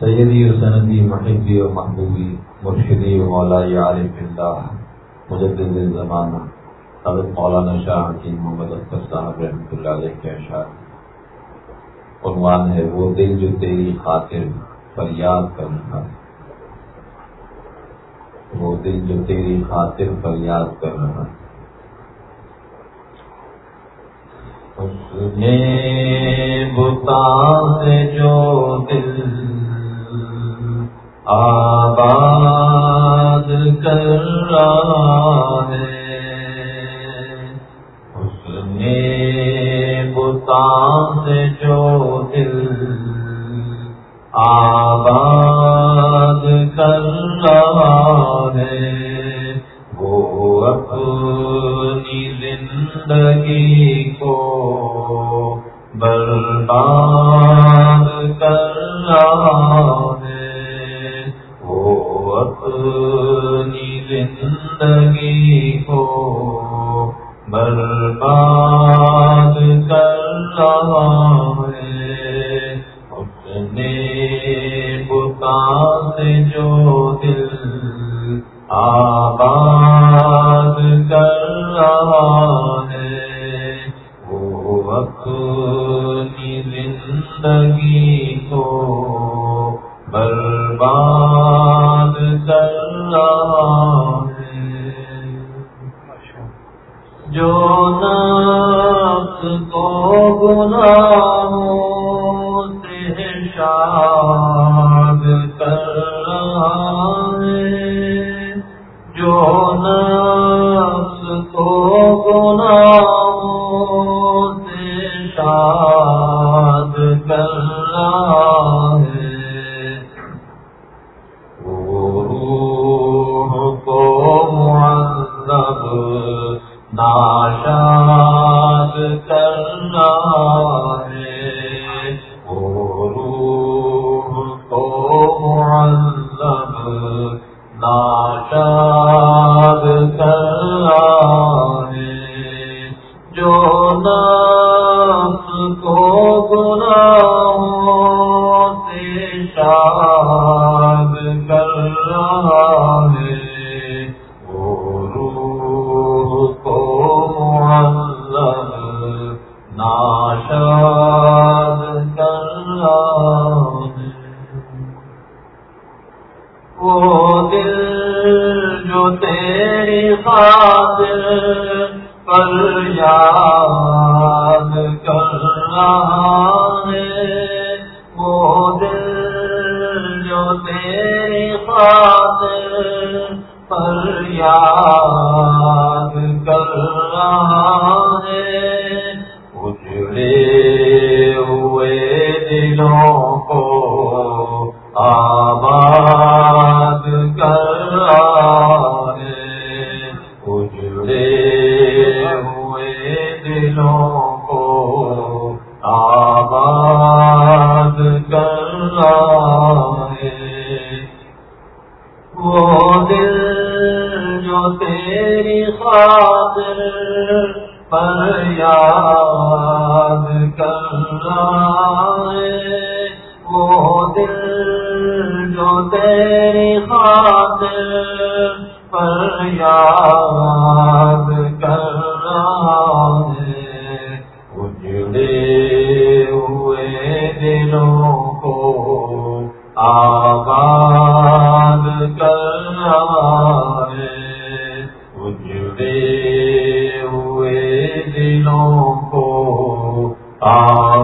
سیدی و سندی محبی و محبوبی مرشدی و مولائی عارف اللہ مجدد زمانہ حضرت مولانا شاہ کی محمد اختر صاحب رحمۃ اللہ علیہ کے اشعار عنوان ہے وہ دل جو تیری خاطر فریاد کر رہا ہے وہ دل جو تیری خاطر فریاد کر رہا ہے اس نے بتا جو دل آباد کر رہا ہے۔ اس نے بتان سے جو دل آباد کر رہا نفس کو گناہوں سے شاد اللہ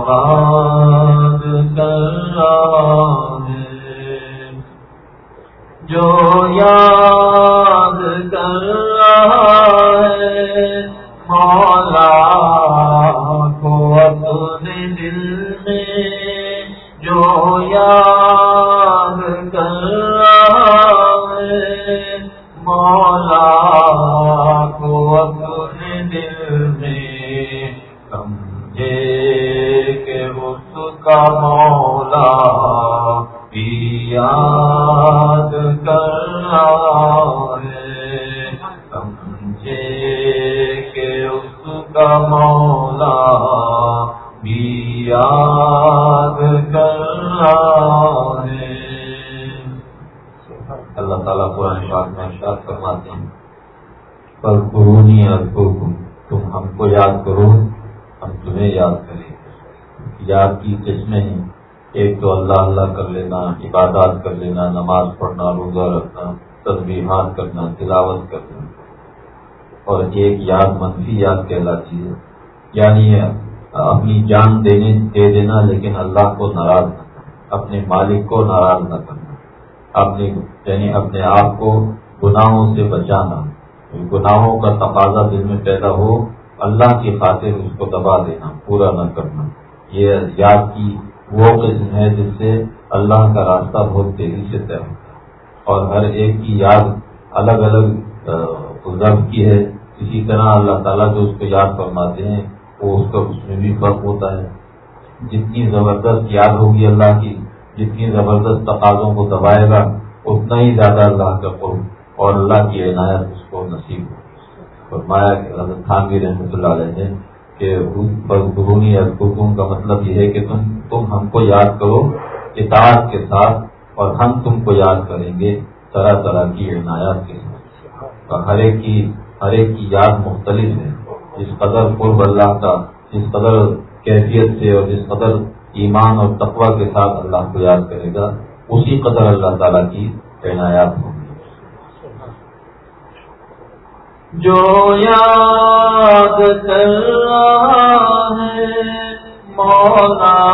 کہا یاد اللہ تعالیٰ قرآن شاد میں ارشاد فرماتے ہیں پر قرونی ارکو تم ہم کو یاد کرو، ہم تمہیں یاد کریں۔ یاد کی قسمیں ہیں، ایک تو اللہ اللہ کر لینا، عبادات کر لینا، نماز پڑھنا، روزہ رکھنا تجبیحات کرنا، تلاوت کرنا۔ اور ایک یاد منفی یاد کہلاتی ہے یعنی اپنی جان دینے دے دینا، لیکن اللہ کو ناراض نہ کرنا۔ اپنے مالک کو ناراض نہ کرنا۔ اپنی یعنی اپنے آپ کو گناہوں سے بچانا۔ گناہوں کا تقاضا دل میں پیدا ہو، اللہ کی خاطر اس کو دبا دینا، پورا نہ کرنا۔ یہ یاد کی وہ قسم ہے جس سے اللہ کا راستہ بہت تیزی سے طے ہوتا ہے۔ اور ہر ایک کی یاد الگ الگ ضبط کی ہے۔ اسی طرح اللہ تعالیٰ جو اس کو یاد فرماتے ہیں وہ اس کا اس میں بھی فرق ہوتا ہے۔ جتنی زبردست یاد ہوگی اللہ کی، جتنی زبردست تقاضوں کو دبائے گا، اتنا ہی زیادہ اللہ کا قرب اور اللہ کی عنایت اس کو نصیب ہو۔ فرمایا کہ حضرت خانگی رحمۃ اللہ علیہ نے کہ برونی حکوم کا مطلب یہ ہے کہ تم تم ہم کو یاد کرو، اطاعت کے ساتھ اور ہم تم کو یاد کریں گے، طرح طرح کی عنایات کے ساتھ۔ ہر ایک کی، ہر ایک کی یاد مختلف ہے۔ جس قدر قرب اللہ کا، جس قدر کیفیت سے اور جس قدر ایمان اور تقوی کے ساتھ اللہ کو یاد کرے گا، اسی قدر اللہ تعالیٰ کی عنایات ہوں گی۔ جو یاد کر رہا ہے، مولا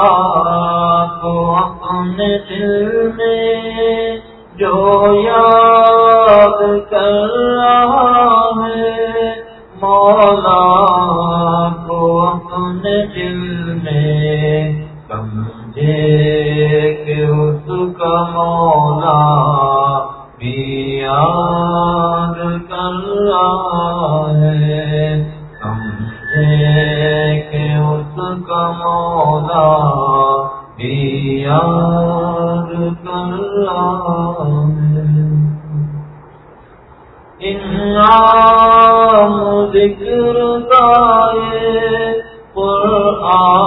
کو اپنے دل میں جو یاد کر رہا ہے، مولا اپنے آ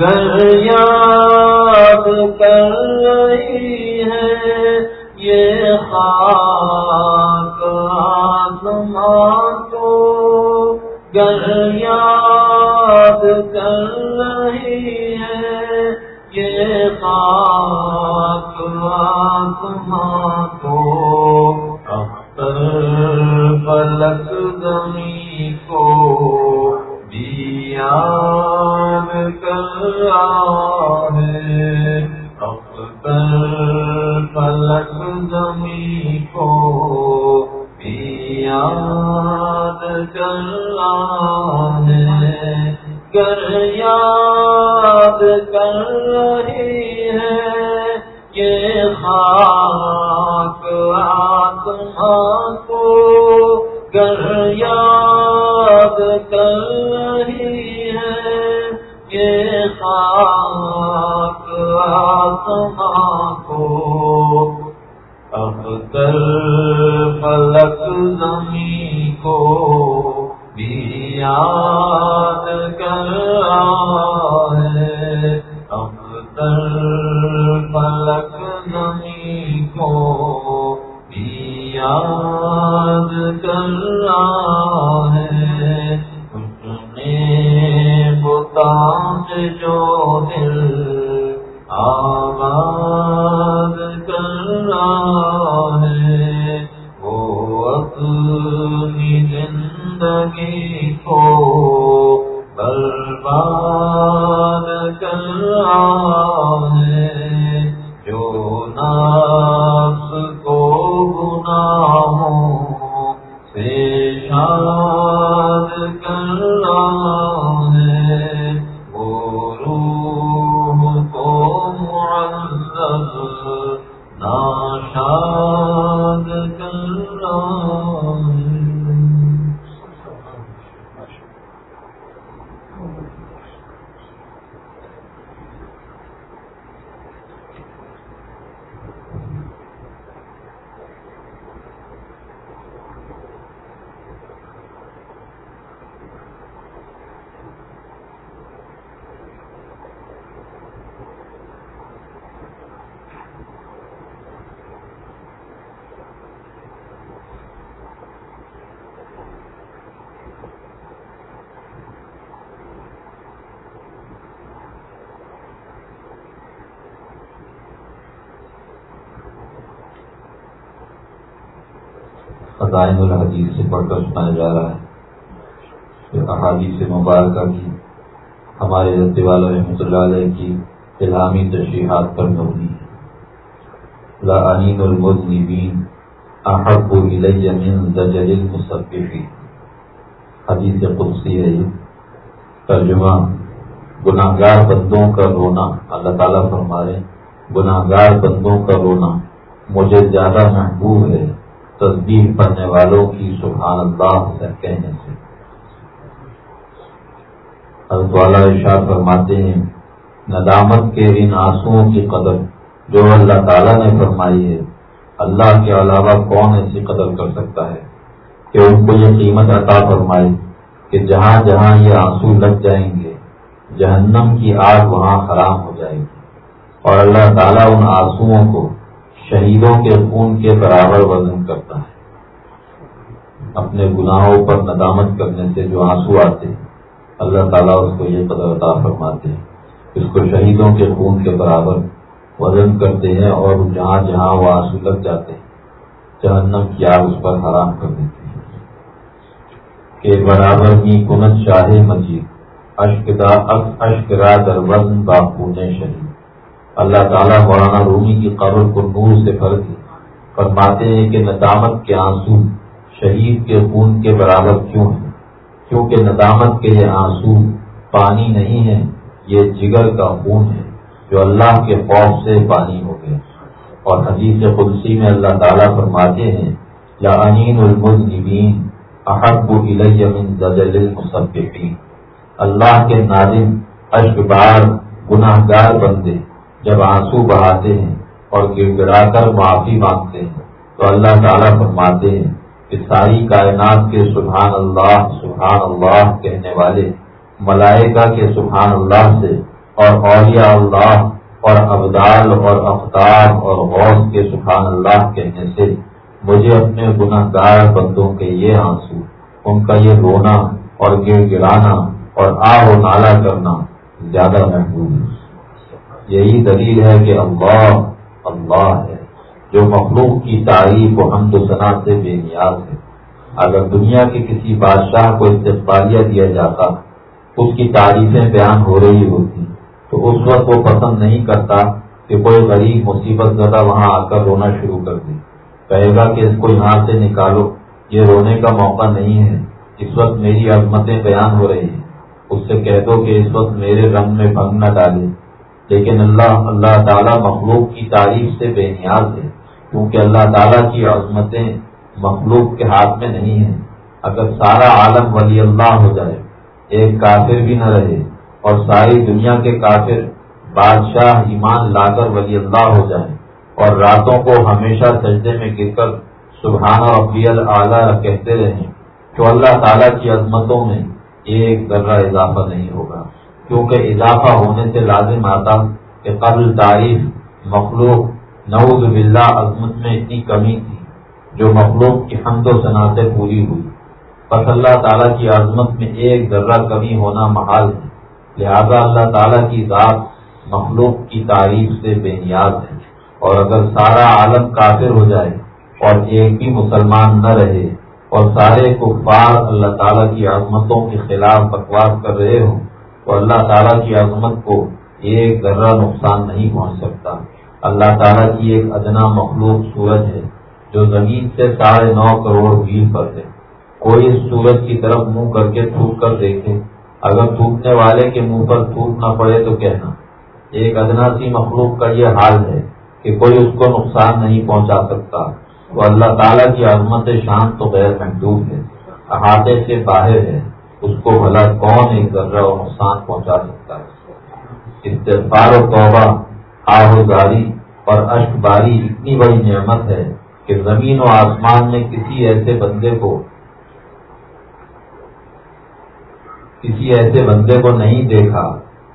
گر یاد کر رہی ہے، یہ خاک کو گر یاد کر رہی ہے، یہ خاک آسماں کو اختر پلک زمین کو یاد کر کو یاد کر گر یاد کر رہی ہے یہ خاک آتما کو گر یاد خزائن الحدیث سے پڑھ کر سنایا جا رہا ہے۔ احادیث مبارکہ کی ہمارے رد والا رحمۃ اللہ علیہ کی الہامی تشریحات پر مبنی ہے۔ لعنین المذنبین احب الی من زجر المصففین حدیث قدسی ہے یہ۔ ترجمہ گناہ گار بندوں کا رونا۔ اللہ تعالیٰ فرمارے گناہ گار بندوں کا رونا۔ مجھے زیادہ محبوب ہے۔ تصدیق پڑھنے والوں کی سبحان اللہ سے کہنے سے۔ حضرت والا ارشاد فرماتے ہیں، ندامت کے ان آنسوؤں کی قدر جو اللہ تعالیٰ نے فرمائی ہے، اللہ کے علاوہ کون ایسی قدر کر سکتا ہے؟ کہ ان کو یہ قیمت عطا فرمائی کہ جہاں جہاں یہ آنسو لگ جائیں گے، جہنم کی آگ وہاں حرام ہو جائے گی۔ اور اللہ تعالیٰ ان آنسوؤں کو شہیدوں کے خون کے برابر وزن کرتا ہے۔ اپنے گناہوں پر ندامت کرنے سے جو آنسو آتے، اللہ تعالیٰ اس کو یہ قدر عطا فرماتے ہیں۔ اس کو شہیدوں کے خون کے برابر وزن کرتے ہیں اور جہاں جہاں وہ آنسو لگ جاتے ہیں، جہنم کی آگ اس پر حرام کر دیتے ہیں۔ کہ برابر کی کنت شاہ مجید اشکرا در وزن باپو نے شہید۔ اللہ تعالیٰ مولانا رومی کی قبر کو نور سے بھر دی فرماتے ہیں کہ ندامت کے آنسو شہید کے خون کے برابر کیوں ہیں؟ کیونکہ ندامت کے یہ آنسو پانی نہیں ہے یہ جگر کا خون ہے جو اللہ کے خوف سے پانی ہو گئے۔ اور حدیث قدسی میں اللہ تعالیٰ فرماتے ہیں، یا انین المذنبین، احب من زجل المصففین اللہ کے نادم اشک بار گناہ گار بندے جب آنسو بہاتے ہیں اور گڑ گڑا کر معافی مانگتے ہیں تو اللہ تعالیٰ فرماتے ہیں کہ ساری کائنات کے سبحان اللہ سبحان اللہ کہنے والے، ملائکہ کے سبحان اللہ سے اور اولیاء اللہ اور ابدال اور افطار اور غوث کے سبحان اللہ کہنے سے مجھے اپنے گناہ گار بندوں کے یہ آنسو، ان کا یہ رونا اور گر گرانا اور آ و نالا کرنا زیادہ محبوب ہے یہی دلیل ہے کہ اللہ اللہ ہے، جو مخلوق کی تعریف و حمد و صنعت سے بے نیاز ہے۔ اگر دنیا کے کسی بادشاہ کو استقبالیہ دیا جاتا، اس کی تعریفیں بیان ہو رہی ہوتی، تو اس وقت وہ پسند نہیں کرتا کہ کوئی غریب مصیبت زدہ وہاں آ کر رونا شروع کر دے۔ کہے گا کہ اس کو یہاں سے نکالو، یہ رونے کا موقع نہیں ہے۔ اس وقت میری عظمتیں بیان ہو رہی ہیں۔ اس سے کہہ دو کہ اس وقت میرے رنگ میں بھنگ نہ ڈالے۔ لیکن اللہ اللہ تعالیٰ مخلوق کی تعریف سے بے نیاز ہے، کیونکہ اللہ تعالیٰ کی عظمتیں مخلوق کے ہاتھ میں نہیں ہیں۔ اگر سارا عالم ولی اللہ ہو جائے، ایک کافر بھی نہ رہے، اور ساری دنیا کے کافر بادشاہ ایمان لا کر ولی اللہ ہو جائے اور راتوں کو ہمیشہ سجدے میں گر کر سبحانہ ربی اعلیٰ کہتے رہیں، تو اللہ تعالیٰ کی عظمتوں میں ایک ذرہ اضافہ نہیں ہوگا۔ کیونکہ اضافہ ہونے سے لازم آتا کہ قبل تعریف مخلوق نعوذ باللہ عظمت میں اتنی کمی تھی جو مخلوق کی حمد و صنعتیں پوری ہوئی۔ بس اللہ تعالیٰ کی عظمت میں ایک ذرہ کمی ہونا محال ہے۔ لہذا اللہ تعالیٰ کی ذات مخلوق کی تعریف سے بے نیاز ہے۔ اور اگر سارا عالم کافر ہو جائے اور ایک بھی مسلمان نہ رہے اور سارے کفار اللہ تعالیٰ کی عظمتوں کے خلاف بکواس کر رہے ہوں تو اللہ تعالیٰ کی عظمت کو ایک ذرہ نقصان نہیں پہنچ سکتا۔ اللہ تعالیٰ کی ایک ادنا مخلوق سورج ہے، جو زمین سے ساڑھے نو کروڑ میل پر ہے۔ کوئی اس سورج کی طرف منہ کر کے تھوک کر دیکھے۔ اگر تھوکنے والے کے منہ پر تھوک نہ پڑے تو کہنا ایک ادنا سی مخلوق کا یہ حال ہے کہ کوئی اس کو نقصان نہیں پہنچا سکتا۔ تو اللہ تعالیٰ کی عظمت شان تو غیر محدود ہے، احاطے سے باہر ہے۔ اس کو بھلا کون ایک ذرہ اور نقصان پہنچا سکتا ہے۔ استفار و توبہ آہوزاری اور اشک باری اتنی بڑی نعمت ہے کہ زمین و آسمان میں کسی ایسے بندے کو، کسی ایسے بندے کو نہیں دیکھا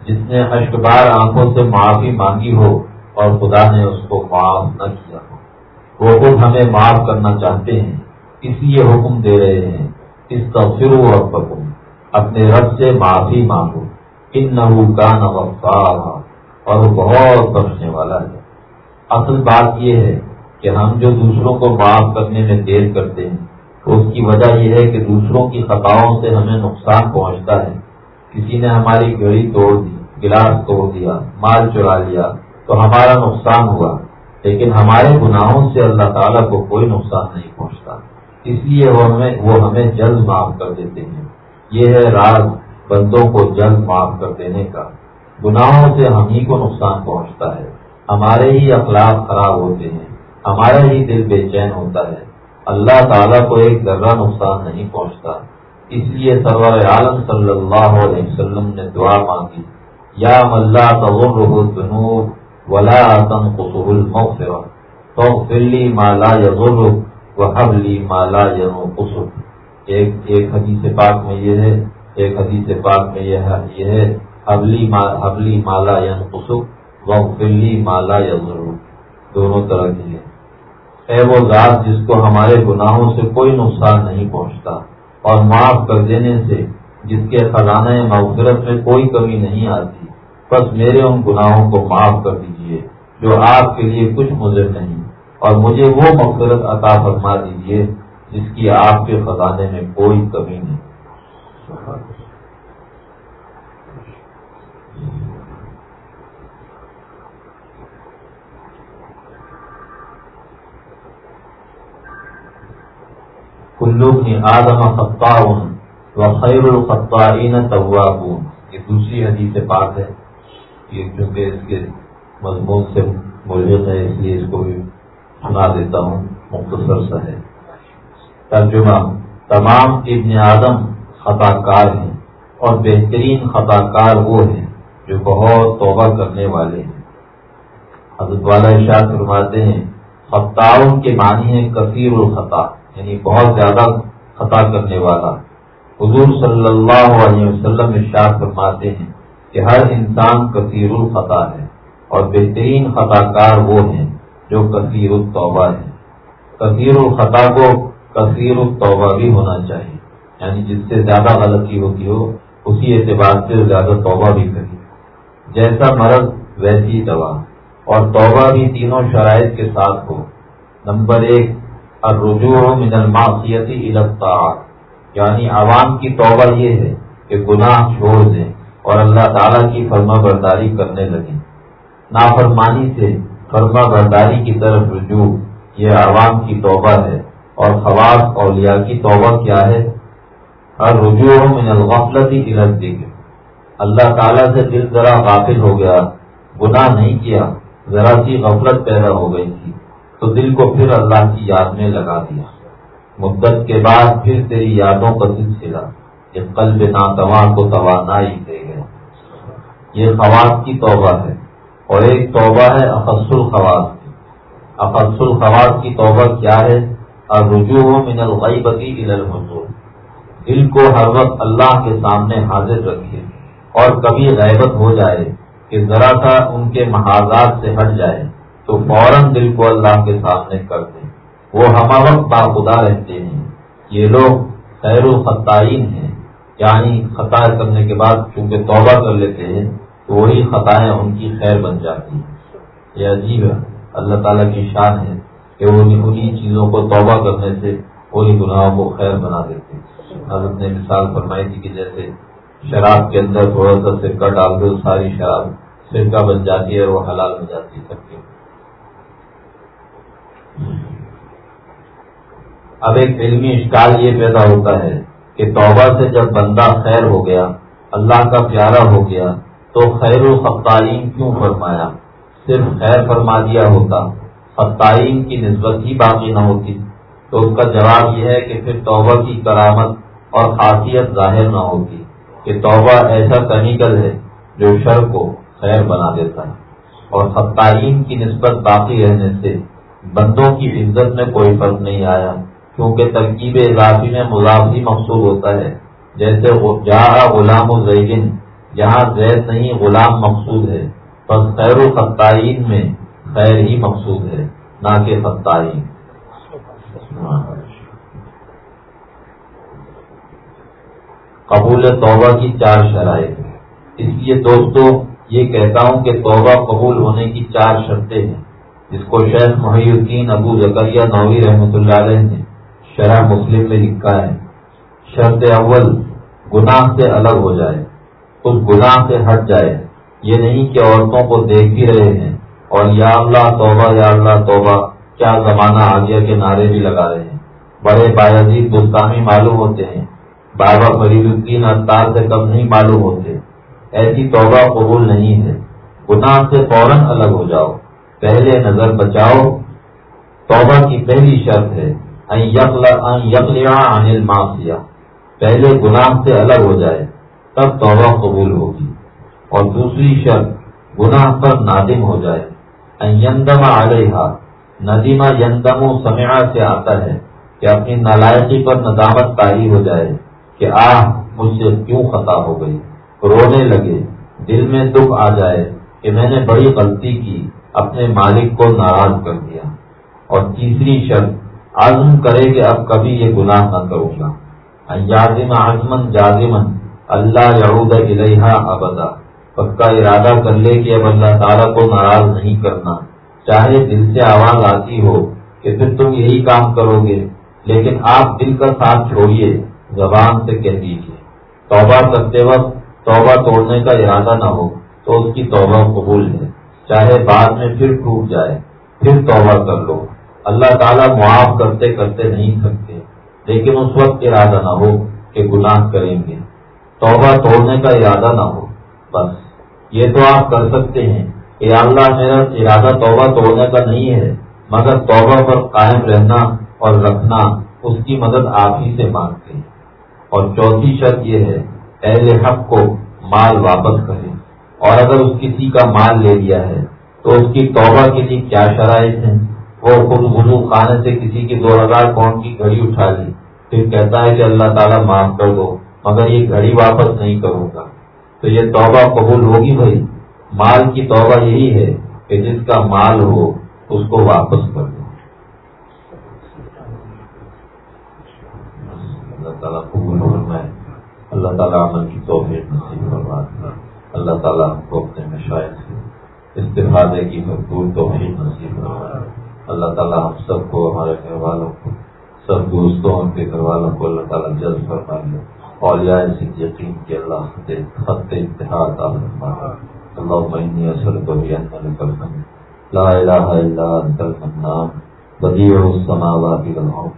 جس نے اشکبار آنکھوں سے معافی مانگی ہو اور خدا نے اس کو معاف نہ کیا ہو۔ وہ خود ہمیں معاف کرنا چاہتے ہیں، اس لیے حکم دے رہے ہیں اس تفصر اور حکم اپنے رب سے معافی مانگو۔ ان نحو کا نوفار اور وہ بہت بخشنے والا ہے۔ اصل بات یہ ہے کہ ہم جو دوسروں کو معاف کرنے میں دیر کرتے ہیں اس کی وجہ یہ ہے کہ دوسروں کی خطاؤں سے ہمیں نقصان پہنچتا ہے۔ کسی نے ہماری گھڑی توڑ دی، گلاس توڑ دیا، مال چرا لیا، تو ہمارا نقصان ہوا۔ لیکن ہمارے گناہوں سے اللہ تعالیٰ کو کوئی نقصان نہیں پہنچتا۔ اس لیے وہ ہمیں وہ ہمیں جلد معاف کر دیتے ہیں۔ یہ ہے راز بندوں کو جلد معاف کر دینے کا۔ گناہوں سے ہم ہی کو نقصان پہنچتا ہے۔ ہمارے ہی اخلاق خراب ہوتے ہیں۔ ہمارا ہی دل بے چین ہوتا ہے۔ اللہ تعالیٰ کو ایک ذرہ نقصان نہیں پہنچتا۔ اس لیے سرور عالم صلی اللہ علیہ وسلم نے دعا مانگی۔ یا ملا تغرب ولا قصور المغفر فاغفر لي ما لا يضرك وهب لي ما لا ينقصك ایک ایک حدیث پاک میں یہ ہے، ایک حدیث پاک میں یہ ہے یہ ہے، حبلی حبلی مالا ينقصك واغفر لي ما لا يضرك دونوں طرح کی ہے اے وہ ذات جس کو ہمارے گناہوں سے کوئی نقصان نہیں پہنچتا اور معاف کر دینے سے جس کے خزانہ مغفرت میں کوئی کمی نہیں آتی، بس میرے ان گناہوں کو معاف کر دیجیے جو آپ کے لیے کچھ مضر نہیں اور مجھے وہ مغفرت عطا فرما دیجیے جس کی آپ کے خزانے میں کوئی کمی نہیں۔ کلو کی آدم خطاون و خیر الخطائین طوابون یہ دوسری حدیث پاک ہے۔ یہ کیونکہ اس کے مضمون سے ملحق ہے، اس لیے اس کو بھی سنا دیتا ہوں۔ مختصر سا ہے۔ ترجمہ تمام ابن آدم خطا کار ہیں اور بہترین خطا کار وہ ہیں جو بہت توبہ کرنے والے ہیں۔ حضرت والا اشاعت فرماتے ہیں خطاؤن کے معنی ہے کثیر الخطا یعنی بہت زیادہ خطا کرنے والا۔ حضور صلی اللہ علیہ وسلم ارشاد فرماتے ہیں کہ ہر انسان کثیر الخطا ہے اور بہترین خطا کار وہ ہیں جو کثیر التوبہ ہے کثیر الخطا کو کثیر التوبہ بھی ہونا چاہیے۔ یعنی جس سے زیادہ غلطی ہوتی ہو، اسی اعتبار سے زیادہ توبہ بھی کری جیسا مرض، ویسی دوا۔ اور توبہ بھی تینوں شرائط کے ساتھ ہو۔ نمبر ایک، الرجوع من المعصیتی الطاعت۔ یعنی عوام کی توبہ یہ ہے کہ گناہ چھوڑ دیں اور اللہ تعالیٰ کی فرما برداری کرنے لگیں۔ نافرمانی سے فرما برداری کی طرف رجوع، یہ عوام کی توبہ ہے۔ اور خواص اولیاء کی توبہ کیا ہے؟ ہر رجوع من الغفلتی کی اللہ تعالیٰ سے دل ذرا غافل ہو گیا، گناہ نہیں کیا، ذرا سی غفلت پیدا ہو گئی تھی، تو دل کو پھر اللہ کی یاد میں لگا دیا۔ مدت کے بعد پھر تیری یادوں کا سلسلہ اس قلب ناتواں کو توانائی دے گئے۔ یہ خواص کی توبہ ہے، اور ایک توبہ ہے اقص الخواص۔ کی اقص الخواص کی توبہ کیا ہے؟ اور رجوع من الغیبتی الى الحضور۔ دل کو ہر وقت اللہ کے سامنے حاضر رکھیے اور کبھی غیبت ہو جائے کہ ذرا سا ان کے محاذات سے ہٹ جائے تو فوراً دل کو اللہ کے سامنے کر دیں۔ وہ ہم وقت باخدا رہتے ہیں۔ یہ لوگ خیر الخطائین ہیں۔ یعنی خطا کرنے کے بعد چونکہ توبہ کر لیتے ہیں تو وہی خطائیں ان کی خیر بن جاتی ہیں۔ یہ عجیب ہے۔ اللہ تعالیٰ کی شان ہے۔ کہ وہ انہیں چیزوں کو توبہ کرنے سے وہی گناہوں کو خیر بنا دیتے۔ حضرت نے مثال فرمائی تھی کہ جیسے شراب کے اندر تھوڑا سا سرکہ ڈال دو، ساری شراب سرکہ بن جاتی ہے اور وہ حلال بن جاتی ہے۔ سب کے اب ایک علمی اشکال یہ پیدا ہوتا ہے کہ توبہ سے جب بندہ خیر ہو گیا، اللہ کا پیارا ہو گیا، تو خیر و خطائین کیوں فرمایا؟ صرف خیر فرما دیا ہوتا۔ خطائین کی نسبت ہی باقی نہ ہوتی۔ تو اس کا جواب یہ ہے کہ پھر توبہ کی کرامت اور خاصیت ظاہر نہ ہوتی کہ توبہ ایسا کیمیکل ہے جو شر کو خیر بنا دیتا ہے۔ اور خطائین کی نسبت باقی رہنے سے بندوں کی عزت میں کوئی فرق نہیں آیا، کیونکہ ترکیب اضافی میں مضافی مقصود ہوتا ہے۔ جیسے جہاں غلام الزین جہاں زید نہیں، غلام مقصود ہے۔ بس خیر الخطائین میں خیر ہی مقصود ہے، نہ کہ خطائین قبول توبہ کی چار شرائط۔ اس لیے دوستو، یہ کہتا ہوں کہ توبہ قبول ہونے کی چار شرطیں ہیں۔ جس کو شیخ محی الدین ابو زکریہ نوی رحمۃ اللہ علیہ نے شرح مسلم میں لکھا ہے۔ شرط اول، گناہ سے الگ ہو جائے۔ اس گناہ سے ہٹ جائے۔ یہ نہیں کہ عورتوں کو دیکھ بھی رہے ہیں۔ اور یا اللہ توبہ، یا اللہ توبہ، کیا زمانہ آگے کے نعرے بھی لگا رہے ہیں؟ بڑے باعزید گستامی معلوم ہوتے ہیں۔ بابا فرید الدین اطار سے کم نہیں معلوم ہوتے۔ ایسی توبہ قبول نہیں ہے۔ گناہ سے فوراً الگ ہو جاؤ۔ پہلے نظر بچاؤ۔ توبہ کی پہلی شرط ہے۔ انل معافیا پہلے گناہ سے الگ ہو جائے، تب توبہ قبول ہوگی۔ اور دوسری شرط، گناہ پر نادم ہو جائے۔ یندم علیہ ندیمہ یندم و سے آتا ہے کہ اپنی نالائقی پر ندامت تاری ہو جائے کہ آہ، مجھ سے کیوں خطا ہو گئی؟ رونے لگے، دل میں دکھ آ جائے کہ میں نے بڑی غلطی کی، اپنے مالک کو ناراض کر دیا۔ اور تیسری شرط، عزم کرے کہ اب کبھی یہ گناہ نہ کروں گا۔ یازم آزمن جازمن اللہ یعود الحا ابدا۔ پکا ارادہ کر لے کہ اب اللہ تعالیٰ کو ناراض نہیں کرنا۔ چاہے دل سے آواز آتی ہو کہ پھر تم یہی کام کرو گے، لیکن آپ دل کا ساتھ چھوڑیے، زبان سے کہہ دیجیے توبہ کرتے وقت توبہ توڑنے کا ارادہ نہ ہو تو اس کی توبہ قبول ہے۔ چاہے بعد میں پھر ٹوٹ جائے، پھر توبہ کر لو۔ اللہ تعالیٰ معاف کرتے کرتے نہیں تھکتے، لیکن اس وقت ارادہ نہ ہو کہ گناہ کریں گے۔ توبہ توڑنے کا ارادہ نہ ہو۔ بس یہ تو آپ کر سکتے ہیں کہ اللہ میرا ارادہ توبہ توڑنے کا نہیں ہے، مگر توبہ پر قائم رہنا اور رکھنا اس کی مدد آپ ہی سے مانگتے ہیں۔ اور چوتھی شرط یہ ہے، اہل حق کو مال واپس کریں۔ اور اگر اس کسی کا مال لے لیا ہے تو اس کی توبہ کے لیے کیا شرائط ہیں؟ وہ خود وضو خانے سے کسی کی دو ہزار پاؤنڈ کی گھڑی اٹھا لی پھر کہتا ہے کہ اللہ تعالیٰ معاف کر دو، مگر یہ گھڑی واپس نہیں کروں گا۔ تو یہ توبہ قبول ہوگی بھائی؟ مال کی توبہ یہی ہے کہ جس کا مال ہو، اس کو واپس کر دو۔ اللہ تعالیٰ قبول فرمائے۔ اللہ تعالیٰ عمل کی توفیق نصیب فرمائے اللہ تعالیٰ ہم کو اپنے مشاہد سے استفادے کی بھرپور توفیق نصیب فرمائے اللہ تعالیٰ ہم سب کو، ہمارے گھر والوں کو، سب دوستوں کے گھر والوں کو اللہ تعالیٰ جلد فرمائے لے اور یا اس یقین کے اللہ خط اتحاد اللہ معنی اصل کو بھی لا الہ الا انت الفنان بدیع السماوات والارض۔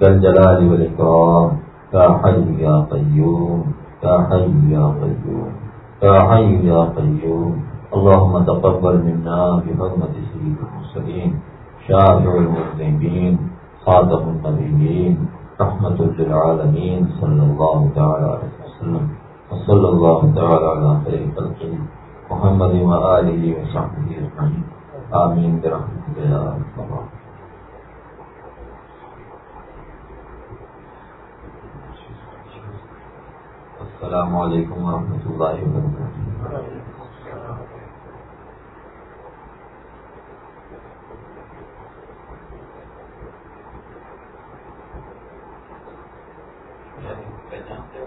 جل جلال والاکرام۔ یا حی یا قیوم۔ یا حی یا قیوم۔ یا حی یا قیوم۔ اللهم تقبل منا بحرمة سيد المرسلين شافع المسلمين خاتم النبيين رحمة للعالمين صلى الله تعالى عليه وسلم وصلى الله تعالى على خير خلقه محمد وآله وصحبه أجمعين. آمين برحمتك يا الله السلام علیکم ورحمۃ اللہ وبرکاتہ پہچانتے ہو